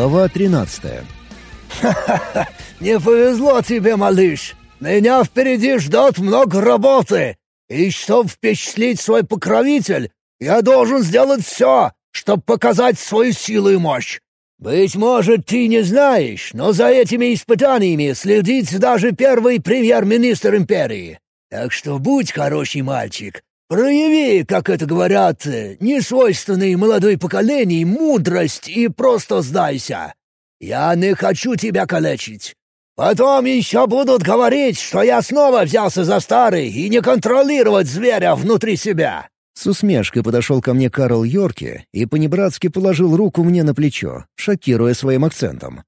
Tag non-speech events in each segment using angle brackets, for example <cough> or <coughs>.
Глава 13 «Ха-ха-ха! <laughs> Не повезло тебе, малыш! Меня впереди ждет много работы! И чтобы впечатлить свой покровитель, я должен сделать все, чтобы показать свою силу и мощь. Быть может, ты не знаешь, но за этими испытаниями следит даже первый премьер-министр империи. Так что будь хороший мальчик, прояви, как это говорят, несвойственной молодой поколений мудрость и просто сдайся. Я не хочу тебя калечить. Потом еще будут говорить, что я снова взялся за старый и не контролировать зверя внутри себя». С усмешкой подошел ко мне Карл Йорки и понебратски положил руку мне на плечо, шокируя своим акцентом.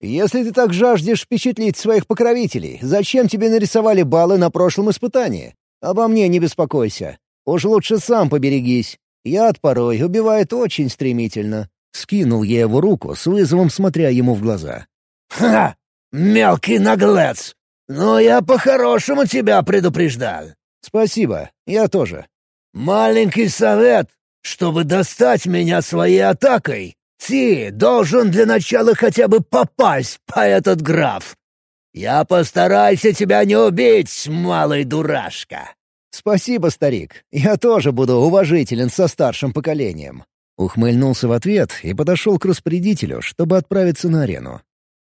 «Если ты так жаждешь впечатлить своих покровителей, зачем тебе нарисовали баллы на прошлом испытании? Обо мне не беспокойся. Уж лучше сам поберегись. Яд порой убивает очень стремительно». Скинул я его руку с вызовом, смотря ему в глаза. «Ха! Мелкий наглец! Но я по-хорошему тебя предупреждал». «Спасибо, я тоже». «Маленький совет. Чтобы достать меня своей атакой, ты должен для начала хотя бы попасть по этот граф. Я постараюсь тебя не убить, малый дурашка». «Спасибо, старик. Я тоже буду уважителен со старшим поколением». Ухмыльнулся в ответ и подошел к распорядителю, чтобы отправиться на арену.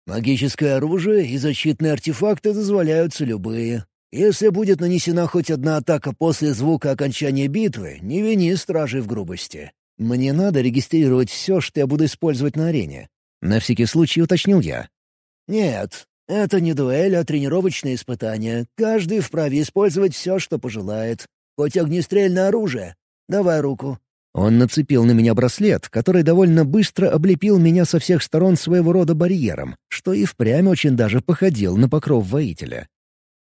Магическое оружие и защитные артефакты дозволяются любые. Если будет нанесена хоть одна атака после звука окончания битвы, не вини стражей в грубости. Мне надо регистрировать все, что я буду использовать на арене. На всякий случай уточнил я. Нет, это не дуэль, а тренировочное испытание. Каждый вправе использовать все, что пожелает. Хоть огнестрельное оружие. Давай руку. Он нацепил на меня браслет, который довольно быстро облепил меня со всех сторон своего рода барьером, что и впрямь очень даже походил на покров воителя.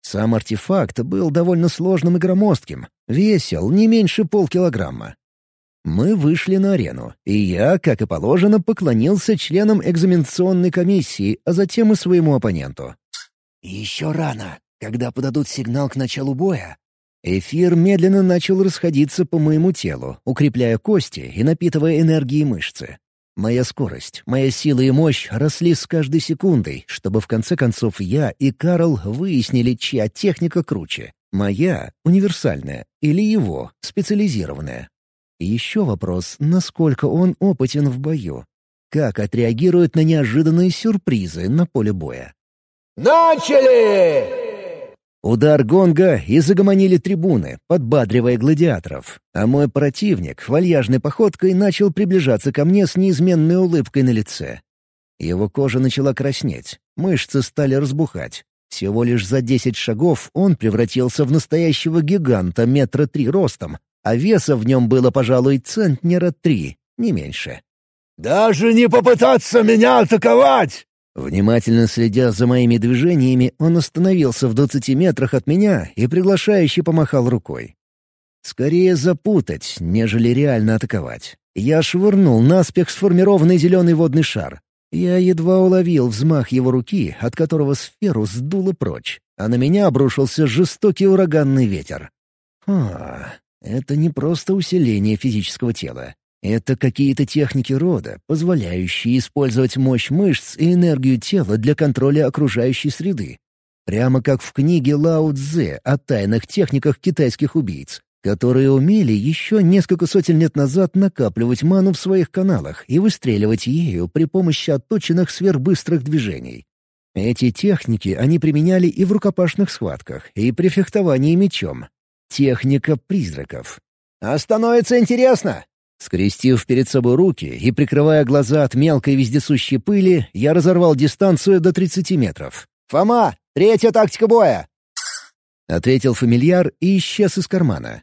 Сам артефакт был довольно сложным и громоздким, весил не меньше полкилограмма. Мы вышли на арену, и я, как и положено, поклонился членам экзаменационной комиссии, а затем и своему оппоненту. «Еще рано. Когда подадут сигнал к началу боя, Эфир медленно начал расходиться по моему телу, укрепляя кости и напитывая энергией мышцы. Моя скорость, моя сила и мощь росли с каждой секундой, чтобы в конце концов я и Карл выяснили, чья техника круче. Моя — универсальная, или его — специализированная. Еще вопрос, насколько он опытен в бою. Как отреагирует на неожиданные сюрпризы на поле боя. «Начали!» Удар гонга и загомонили трибуны, подбадривая гладиаторов. А мой противник вальяжной походкой начал приближаться ко мне с неизменной улыбкой на лице. Его кожа начала краснеть, мышцы стали разбухать. Всего лишь за десять шагов он превратился в настоящего гиганта метра три ростом, а веса в нем было, пожалуй, центнера три, не меньше. «Даже не попытаться меня атаковать!» Внимательно следя за моими движениями, он остановился в двадцати метрах от меня и приглашающе помахал рукой. Скорее запутать, нежели реально атаковать. Я швырнул наспех сформированный зеленый водный шар. Я едва уловил взмах его руки, от которого сферу сдуло прочь, а на меня обрушился жестокий ураганный ветер. А, это не просто усиление физического тела. Это какие-то техники рода, позволяющие использовать мощь мышц и энергию тела для контроля окружающей среды. Прямо как в книге Лао Цзэ о тайных техниках китайских убийц, которые умели еще несколько сотен лет назад накапливать ману в своих каналах и выстреливать ею при помощи отточенных сверхбыстрых движений. Эти техники они применяли и в рукопашных схватках, и при фехтовании мечом. Техника призраков. «А становится интересно!» Скрестив перед собой руки и прикрывая глаза от мелкой вездесущей пыли, я разорвал дистанцию до 30 метров. «Фома, третья тактика боя!» — ответил фамильяр и исчез из кармана.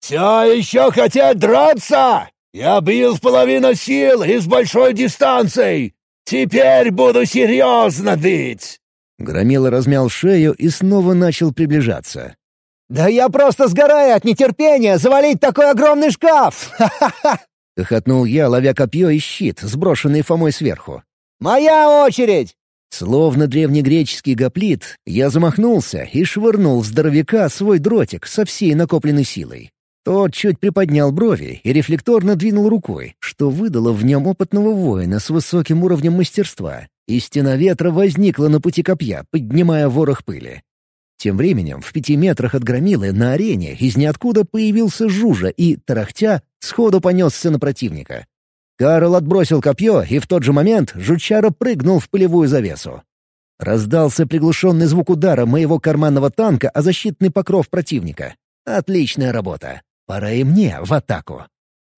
«Все еще хотят драться? Я бил в половину сил и с большой дистанцией. Теперь буду серьезно бить!» Громила размял шею и снова начал приближаться. «Да я просто сгораю от нетерпения завалить такой огромный шкаф! Ха-ха-ха!» — хохотнул я, ловя копье и щит, сброшенный Фомой сверху. «Моя очередь!» Словно древнегреческий гоплит, я замахнулся и швырнул в здоровяка свой дротик со всей накопленной силой. Тот чуть приподнял брови и рефлекторно двинул рукой, что выдало в нем опытного воина с высоким уровнем мастерства, и стена ветра возникла на пути копья, поднимая ворох пыли. Тем временем в пяти метрах от громилы на арене из ниоткуда появился Жужа и, тарахтя, сходу понесся на противника. Карл отбросил копье, и в тот же момент жучара прыгнул в пылевую завесу. Раздался приглушенный звук удара моего карманного танка о защитный покров противника. Отличная работа. Пора и мне в атаку.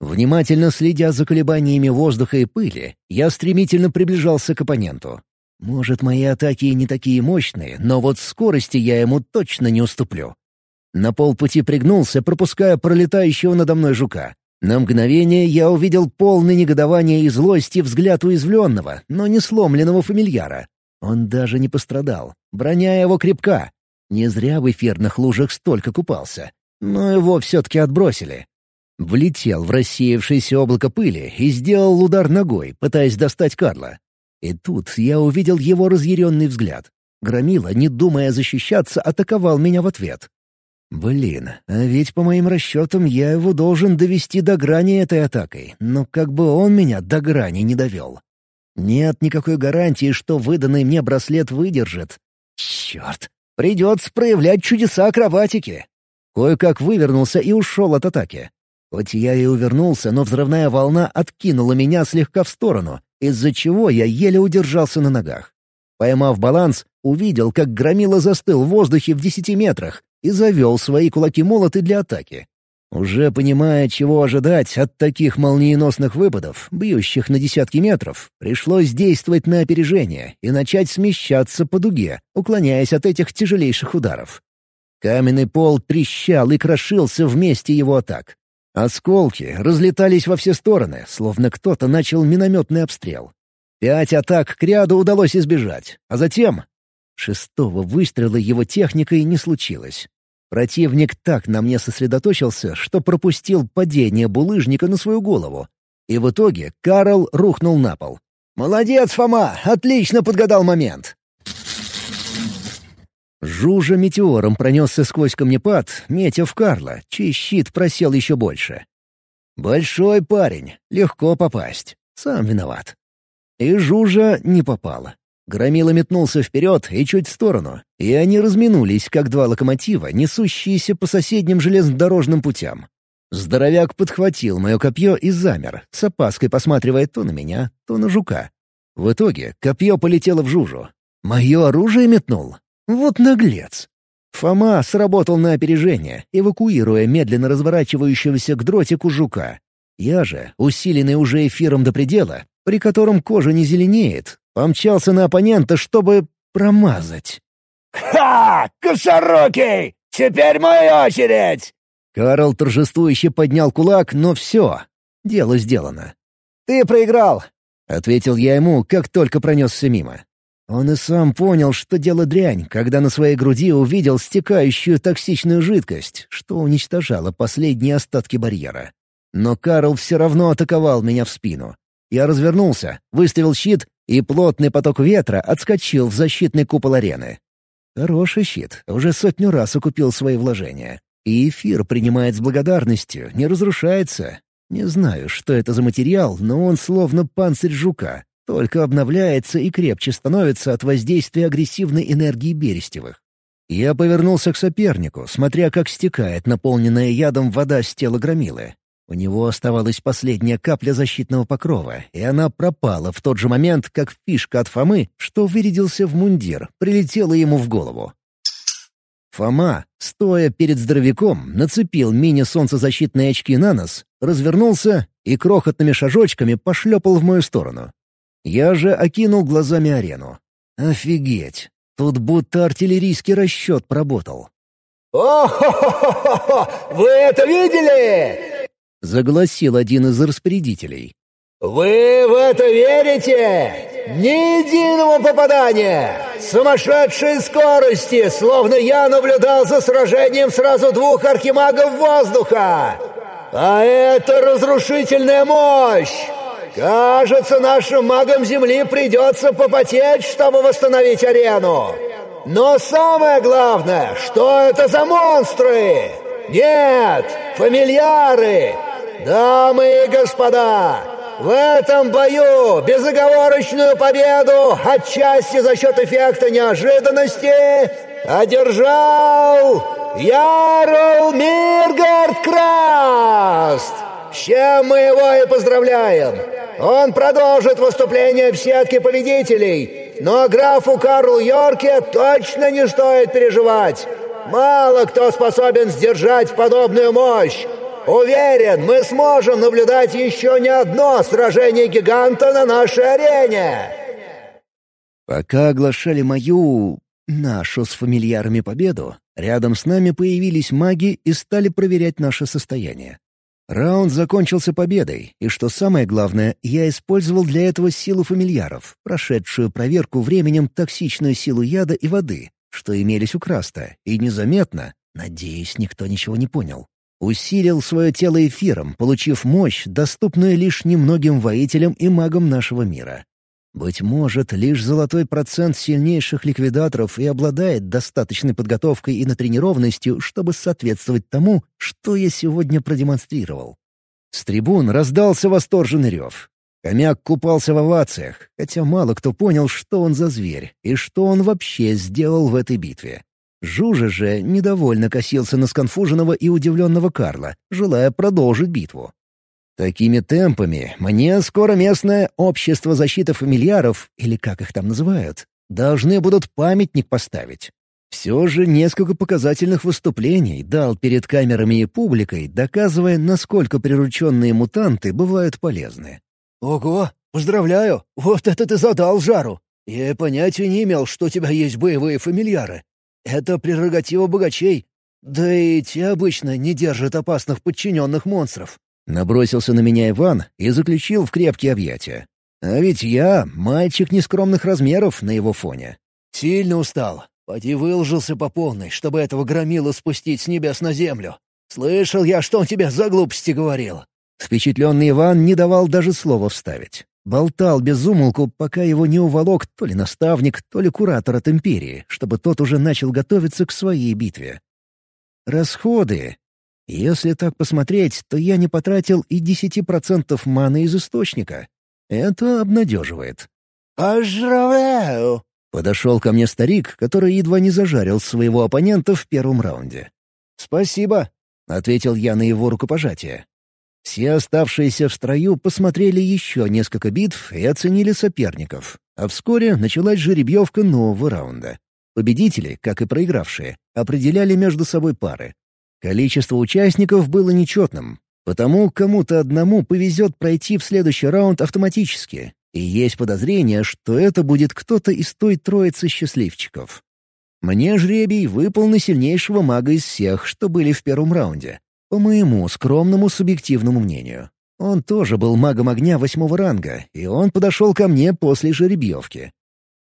Внимательно следя за колебаниями воздуха и пыли, я стремительно приближался к оппоненту. Может, мои атаки и не такие мощные, но вот скорости я ему точно не уступлю. На полпути пригнулся, пропуская пролетающего надо мной жука. На мгновение я увидел полный негодования и злости взгляд уязвленного, но не сломленного фамильяра. Он даже не пострадал. Броня его крепка. Не зря в эфирных лужах столько купался. Но его все-таки отбросили. Влетел в рассеявшееся облако пыли и сделал удар ногой, пытаясь достать Карла. И тут я увидел его разъяренный взгляд. Громила, не думая защищаться, атаковал меня в ответ. Блин, а ведь по моим расчетам я его должен довести до грани этой атакой, но как бы он меня до грани не довел. Нет никакой гарантии, что выданный мне браслет выдержит. Черт, придется проявлять чудеса акробатики. Кое-как вывернулся и ушел от атаки. Хоть я и увернулся, но взрывная волна откинула меня слегка в сторону, из-за чего я еле удержался на ногах. Поймав баланс, увидел, как громила застыл в воздухе в десяти метрах и завел свои кулаки-молоты для атаки. Уже понимая, чего ожидать от таких молниеносных выпадов, бьющих на десятки метров, пришлось действовать на опережение и начать смещаться по дуге, уклоняясь от этих тяжелейших ударов. Каменный пол трещал и крошился вместе его атак. Осколки разлетались во все стороны, словно кто-то начал минометный обстрел. Пять атак к ряду удалось избежать, а затем... Шестого выстрела его техникой не случилось. Противник так на мне сосредоточился, что пропустил падение булыжника на свою голову. И в итоге Карл рухнул на пол. «Молодец, Фома! Отлично подгадал момент!» Жужа метеором пронесся сквозь камнепад, метя в Карла, чей щит просел еще больше. «Большой парень, легко попасть. Сам виноват». И Жужа не попала. Громила метнулся вперед и чуть в сторону, и они разминулись, как два локомотива, несущиеся по соседним железнодорожным путям. Здоровяк подхватил мое копье и замер, с опаской посматривая то на меня, то на жука. В итоге копье полетело в Жужу. Мое оружие метнул. Вот наглец. Фома сработал на опережение, эвакуируя медленно разворачивающегося к дротику жука. Я же, усиленный уже эфиром до предела, при котором кожа не зеленеет, помчался на оппонента, чтобы промазать. «Ха! Косорукий! Теперь моя очередь!» Карл торжествующе поднял кулак, но все. Дело сделано. «Ты проиграл!» — ответил я ему, как только пронесся мимо. Он и сам понял, что дело дрянь, когда на своей груди увидел стекающую токсичную жидкость, что уничтожало последние остатки барьера. Но Карл все равно атаковал меня в спину. Я развернулся, выставил щит, и плотный поток ветра отскочил в защитный купол арены. Хороший щит, уже сотню раз окупил свои вложения. И эфир принимает с благодарностью, не разрушается. Не знаю, что это за материал, но он словно панцирь жука, только обновляется и крепче становится от воздействия агрессивной энергии Берестевых. Я повернулся к сопернику, смотря как стекает наполненная ядом вода с тела громилы. У него оставалась последняя капля защитного покрова, и она пропала в тот же момент, как фишка от Фомы, что вырядился в мундир, прилетела ему в голову. Фома, стоя перед здоровяком, нацепил мини-солнцезащитные очки на нос, развернулся и крохотными шажочками пошлепал в мою сторону. Я же окинул глазами арену. Офигеть! Тут будто артиллерийский расчет поработал. «О-хо-хо-хо! Вы это видели?» — загласил один из распорядителей. «Вы в это верите? Ни единого попадания! Сумасшедшие скорости, словно я наблюдал за сражением сразу двух архимагов воздуха! А это разрушительная мощь! Кажется, нашим магам Земли придется попотеть, чтобы восстановить арену. Но самое главное, что это за монстры? Нет, фамильяры! Дамы и господа, в этом бою безоговорочную победу, отчасти за счет эффекта неожиданности, одержал Ярл Миргард Краст! С чем мы его и поздравляем! Он продолжит выступление в сетке победителей, но графу Карлу Йорке точно не стоит переживать. Мало кто способен сдержать подобную мощь. Уверен, мы сможем наблюдать еще не одно сражение гиганта на нашей арене. Пока оглашали мою... нашу с фамильярами победу, рядом с нами появились маги и стали проверять наше состояние. Раунд закончился победой, и что самое главное, я использовал для этого силу фамильяров, прошедшую проверку временем токсичную силу яда и воды, что имелись у Краста, и незаметно, надеюсь, никто ничего не понял, усилил свое тело эфиром, получив мощь, доступную лишь немногим воителям и магам нашего мира. Быть может, лишь золотой процент сильнейших ликвидаторов и обладает достаточной подготовкой и натренированностью, чтобы соответствовать тому, что я сегодня продемонстрировал. С трибун раздался восторженный рев. Хомяк купался в овациях, хотя мало кто понял, что он за зверь и что он вообще сделал в этой битве. Жужа же недовольно косился на сконфуженного и удивленного Карла, желая продолжить битву. Такими темпами мне скоро местное общество защиты фамильяров, или как их там называют, должны будут памятник поставить. Все же несколько показательных выступлений дал перед камерами и публикой, доказывая, насколько прирученные мутанты бывают полезны. «Ого, поздравляю! Вот это ты задал жару! Я понятия не имел, что у тебя есть боевые фамильяры. Это прерогатива богачей. Да и те обычно не держат опасных подчиненных монстров. Набросился на меня Иван и заключил в крепкие объятия. А ведь я — мальчик нескромных размеров на его фоне. Сильно устал. Поди выложился по полной, чтобы этого громила спустить с небес на землю. Слышал я, что он тебе за глупости говорил. Впечатленный Иван не давал даже слова вставить. Болтал без умолку, пока его не уволок то ли наставник, то ли куратор от Империи, чтобы тот уже начал готовиться к своей битве. Расходы, если так посмотреть, то я не потратил и десяти процентов маны из источника. Это обнадеживает. «Поздравляю!» — подошел ко мне старик, который едва не зажарил своего оппонента в первом раунде. «Спасибо», — ответил я на его рукопожатие. Все оставшиеся в строю посмотрели еще несколько битв и оценили соперников, а вскоре началась жеребьевка нового раунда. Победители, как и проигравшие, определяли между собой пары. Количество участников было нечетным, потому кому-то одному повезет пройти в следующий раунд автоматически, и есть подозрение, что это будет кто-то из той троицы счастливчиков. Мне жребий выпал на сильнейшего мага из всех, что были в первом раунде. По моему скромному субъективному мнению. Он тоже был магом огня восьмого ранга, и он подошел ко мне после жеребьевки.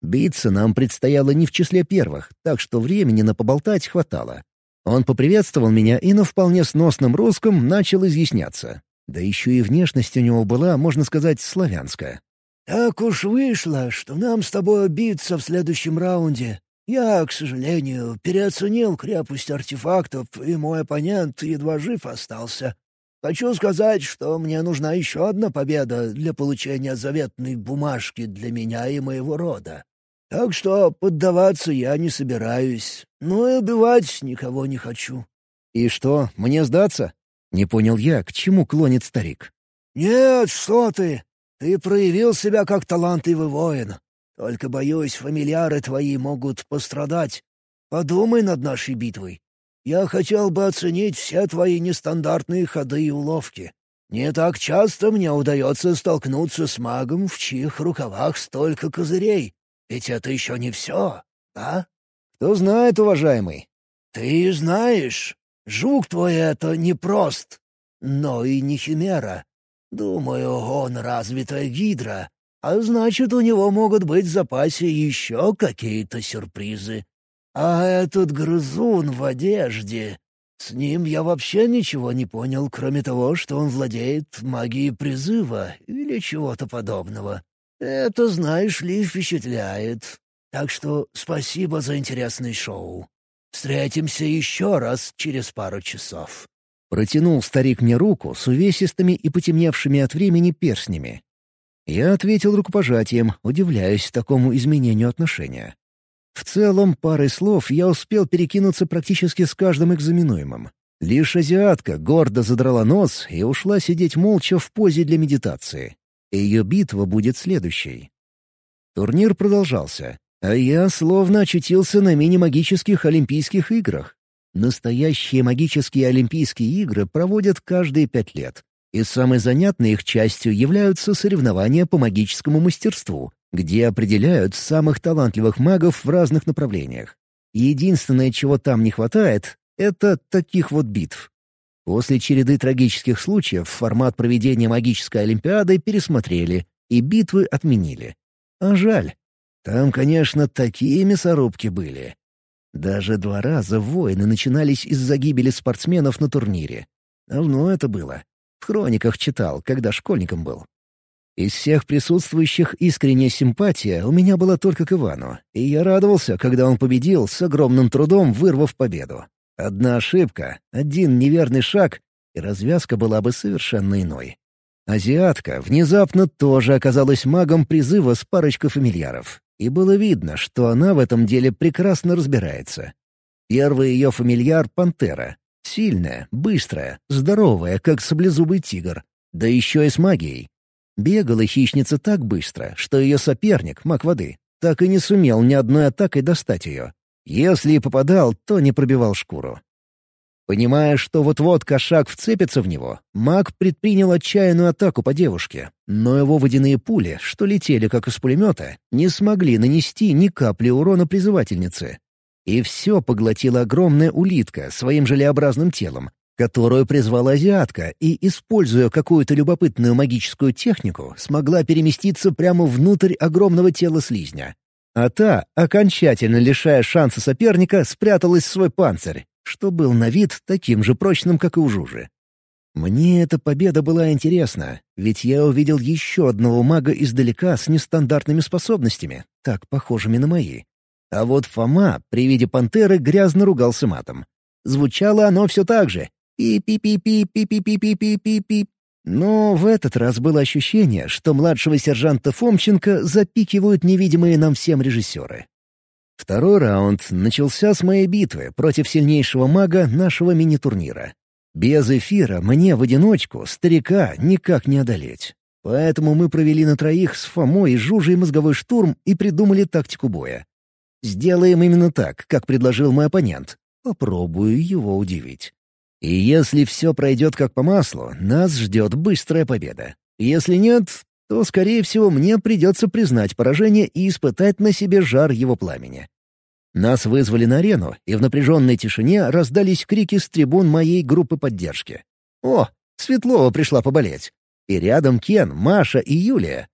Биться нам предстояло не в числе первых, так что времени на поболтать хватало. Он поприветствовал меня и на вполне сносном русском начал изъясняться. Да еще и внешность у него была, можно сказать, славянская. «Так уж вышло, что нам с тобой биться в следующем раунде. Я, к сожалению, переоценил крепость артефактов, и мой оппонент едва жив остался. Хочу сказать, что мне нужна еще одна победа для получения заветной бумажки для меня и моего рода. Так что поддаваться я не собираюсь, но и убивать никого не хочу». «И что, мне сдаться?» — не понял я, к чему клонит старик. «Нет, что ты! Ты проявил себя как талантливый воин. Только, боюсь, фамильяры твои могут пострадать. Подумай над нашей битвой. Я хотел бы оценить все твои нестандартные ходы и уловки. Не так часто мне удается столкнуться с магом, в чьих рукавах столько козырей. Ведь это еще не все, а? Кто знает, уважаемый. Ты знаешь, жук твой это не прост, но и не химера. Думаю, он развитая гидра, а значит, у него могут быть в запасе еще какие-то сюрпризы. А этот грызун в одежде... С ним я вообще ничего не понял, кроме того, что он владеет магией призыва или чего-то подобного. Это, знаешь ли, впечатляет. Так что спасибо за интересное шоу. Встретимся еще раз через пару часов». Протянул старик мне руку с увесистыми и потемневшими от времени перстнями. Я ответил рукопожатием, удивляясь такому изменению отношения. В целом, парой слов я успел перекинуться практически с каждым экзаменуемым. Лишь азиатка гордо задрала нос и ушла сидеть молча в позе для медитации. Ее битва будет следующей. Турнир продолжался, а я словно очутился на мини-магических Олимпийских играх. Настоящие магические Олимпийские игры проводят каждые пять лет. И самой занятной их частью являются соревнования по магическому мастерству, где определяют самых талантливых магов в разных направлениях. Единственное, чего там не хватает, — это таких вот битв. После череды трагических случаев формат проведения магической олимпиады пересмотрели и битвы отменили. А жаль. Там, конечно, такие мясорубки были. Даже два раза войны начинались из-за гибели спортсменов на турнире. Давно это было. В хрониках читал, когда школьником был. Из всех присутствующих искренняя симпатия у меня была только к Ивану, и я радовался, когда он победил, с огромным трудом вырвав победу. Одна ошибка, один неверный шаг, и развязка была бы совершенно иной. Азиатка внезапно тоже оказалась магом призыва с парочкой фамильяров, и было видно, что она в этом деле прекрасно разбирается. Первый ее фамильяр — пантера. Сильная, быстрая, здоровая, как саблезубый тигр. Да еще и с магией. Бегала хищница так быстро, что ее соперник, маг воды, так и не сумел ни одной атакой достать ее. Если и попадал, то не пробивал шкуру. Понимая, что вот-вот кошак вцепится в него, маг предпринял отчаянную атаку по девушке, но его водяные пули, что летели как из пулемета, не смогли нанести ни капли урона призывательнице. И все поглотила огромная улитка своим желеобразным телом, которую призвала азиатка и, используя какую-то любопытную магическую технику, смогла переместиться прямо внутрь огромного тела слизня. А та, окончательно лишая шанса соперника, спряталась в свой панцирь, что был на вид таким же прочным, как и у Жужи. Мне эта победа была интересна, ведь я увидел еще одного мага издалека с нестандартными способностями, так похожими на мои. А вот Фома при виде пантеры грязно ругался матом. Звучало оно все так же Пи-пи-пи-пи-пи-пи-пи-пи-пи-пи. Но в этот раз было ощущение, что младшего сержанта Фомченко запикивают невидимые нам всем режиссеры. Второй раунд начался с моей битвы против сильнейшего мага нашего мини-турнира. Без эфира мне в одиночку, старика, никак не одолеть. Поэтому мы провели на троих с Фомой и Жужей мозговой штурм и придумали тактику боя. Сделаем именно так, как предложил мой оппонент. Попробую его удивить. И если все пройдет как по маслу, нас ждет быстрая победа. Если нет, то, скорее всего, мне придется признать поражение и испытать на себе жар его пламени. Нас вызвали на арену, и в напряженной тишине раздались крики с трибун моей группы поддержки. «О, Светлова пришла поболеть!» И рядом Кен, Маша и Юлия.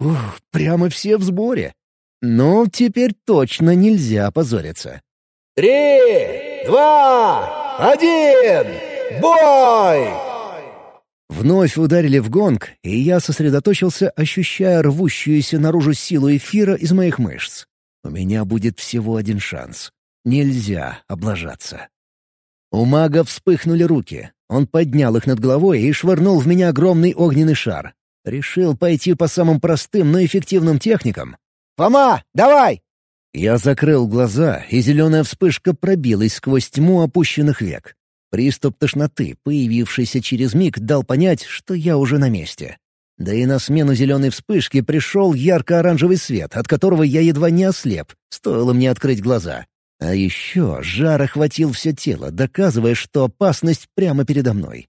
Ух, прямо все в сборе. Но теперь точно нельзя позориться. «Три, два, один! Бой!» Вновь ударили в гонг, и я сосредоточился, ощущая рвущуюся наружу силу эфира из моих мышц. У меня будет всего один шанс. Нельзя облажаться. У мага вспыхнули руки. Он поднял их над головой и швырнул в меня огромный огненный шар. Решил пойти по самым простым, но эффективным техникам. «Фома, давай!» Я закрыл глаза, и зеленая вспышка пробилась сквозь тьму опущенных век. Приступ тошноты, появившийся через миг, дал понять, что я уже на месте. Да и на смену зеленой вспышки пришел ярко-оранжевый свет, от которого я едва не ослеп, стоило мне открыть глаза. А еще жар охватил все тело, доказывая, что опасность прямо передо мной.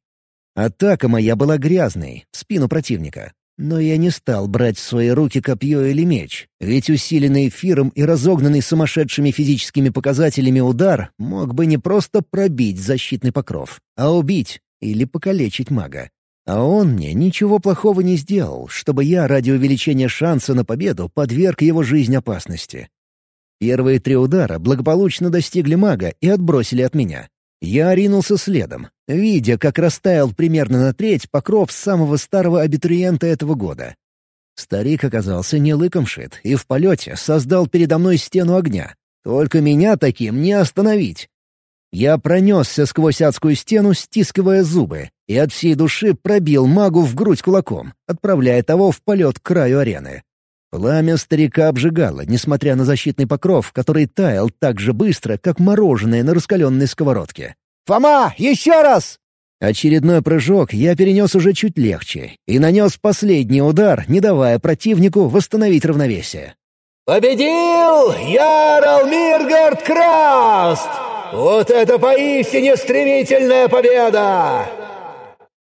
Атака моя была грязной, в спину противника. Но я не стал брать в свои руки копье или меч, ведь усиленный эфиром и разогнанный сумасшедшими физическими показателями удар мог бы не просто пробить защитный покров, а убить или покалечить мага. А он мне ничего плохого не сделал, чтобы я ради увеличения шанса на победу подверг его жизнь опасности. Первые три удара благополучно достигли мага и отбросили от меня. Я ринулся следом, видя, как растаял примерно на треть покров самого старого абитуриента этого года. Старик оказался не лыком шит и в полете создал передо мной стену огня. Только меня таким не остановить. Я пронесся сквозь адскую стену, стискивая зубы, и от всей души пробил магу в грудь кулаком, отправляя того в полет к краю арены. Пламя старика обжигало, несмотря на защитный покров, который таял так же быстро, как мороженое на раскаленной сковородке. «Фома, еще раз!» Очередной прыжок я перенес уже чуть легче и нанес последний удар, не давая противнику восстановить равновесие. «Победил Ярл Миргард Краст! Вот это поистине стремительная победа!»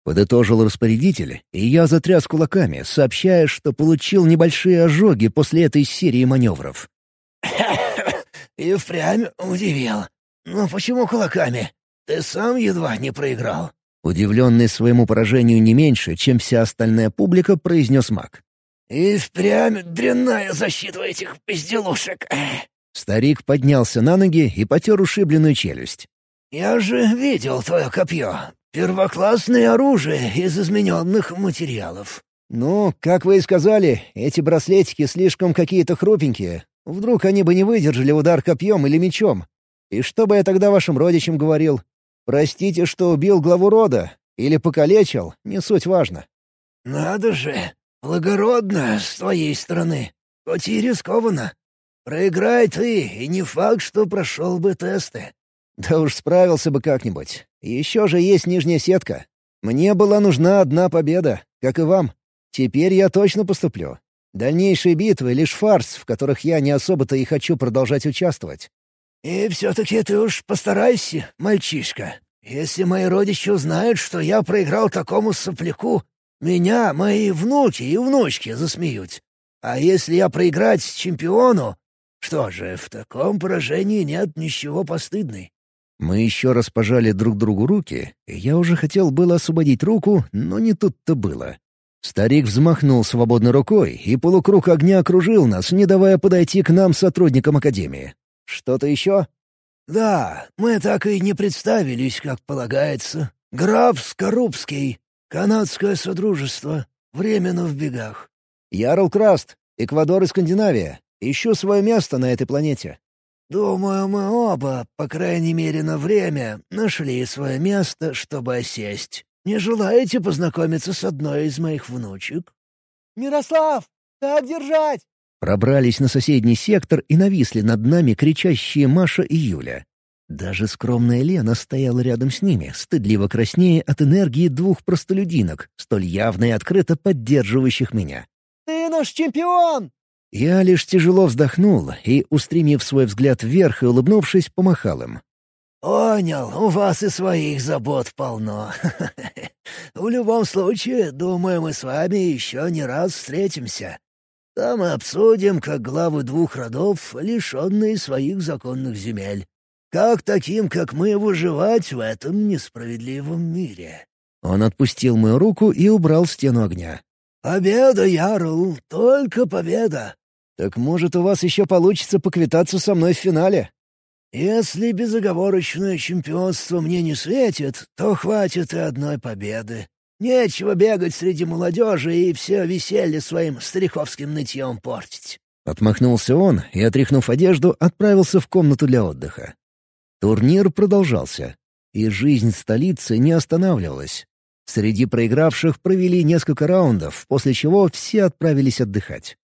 Подытожил распорядитель, и я затряс кулаками, сообщая, что получил небольшие ожоги после этой серии маневров. <coughs> «И впрямь удивил. Но почему кулаками? Ты сам едва не проиграл». Удивленный своему поражению не меньше, чем вся остальная публика, произнес маг. «И впрямь дрянная защита этих безделушек». Старик поднялся на ноги и потер ушибленную челюсть. «Я же видел твое копье. Первоклассное оружие из измененных материалов». «Ну, как вы и сказали, эти браслетики слишком какие-то хрупенькие. Вдруг они бы не выдержали удар копьем или мечом. И что бы я тогда вашим родичам говорил? Простите, что убил главу рода. Или покалечил, не суть важно». «Надо же, благородно с твоей стороны, хоть и рискованно. Проиграй ты, и не факт, что прошел бы тесты». Да уж справился бы как-нибудь. Еще же есть нижняя сетка. Мне была нужна одна победа, как и вам. Теперь я точно поступлю. Дальнейшие битвы — лишь фарс, в которых я не особо-то и хочу продолжать участвовать. «И все-таки ты уж постарайся, мальчишка. Если мои родичи узнают, что я проиграл такому сопляку, меня мои внуки и внучки засмеют. А если я проиграть чемпиону, что же, в таком поражении нет ничего постыдной. Мы еще раз пожали друг другу руки, и я уже хотел было освободить руку, но не тут-то было. Старик взмахнул свободной рукой, и полукруг огня окружил нас, не давая подойти к нам сотрудникам Академии. «Что-то еще?» «Да, мы так и не представились, как полагается. Граф Скорубский, канадское содружество, временно в бегах». «Ярл Краст, Эквадор и Скандинавия. Ищу свое место на этой планете». «Думаю, мы оба, по крайней мере на время, нашли свое место, чтобы осесть. Не желаете познакомиться с одной из моих внучек?» «Мирослав, так держать!» Пробрались на соседний сектор и нависли над нами кричащие Маша и Юля. Даже скромная Лена стояла рядом с ними, стыдливо краснее от энергии двух простолюдинок, столь явно и открыто поддерживающих меня. «Ты наш чемпион!» Я лишь тяжело вздохнул и, устремив свой взгляд вверх и улыбнувшись, помахал им. «Понял, у вас и своих забот полно. <laughs> В любом случае, думаю, мы с вами еще не раз встретимся. Там мы обсудим, как главы двух родов, лишенные своих законных земель. Как таким, как мы, выживать в этом несправедливом мире». Он отпустил мою руку и убрал стену огня. «Победа, Ярл, только победа. «Так, может, у вас еще получится поквитаться со мной в финале?» «Если безоговорочное чемпионство мне не светит, то хватит и одной победы. Нечего бегать среди молодежи и все веселье своим стариковским нытьем портить». Отмахнулся он и, отряхнув одежду, отправился в комнату для отдыха. Турнир продолжался, и жизнь столицы не останавливалась. Среди проигравших провели несколько раундов, после чего все отправились отдыхать.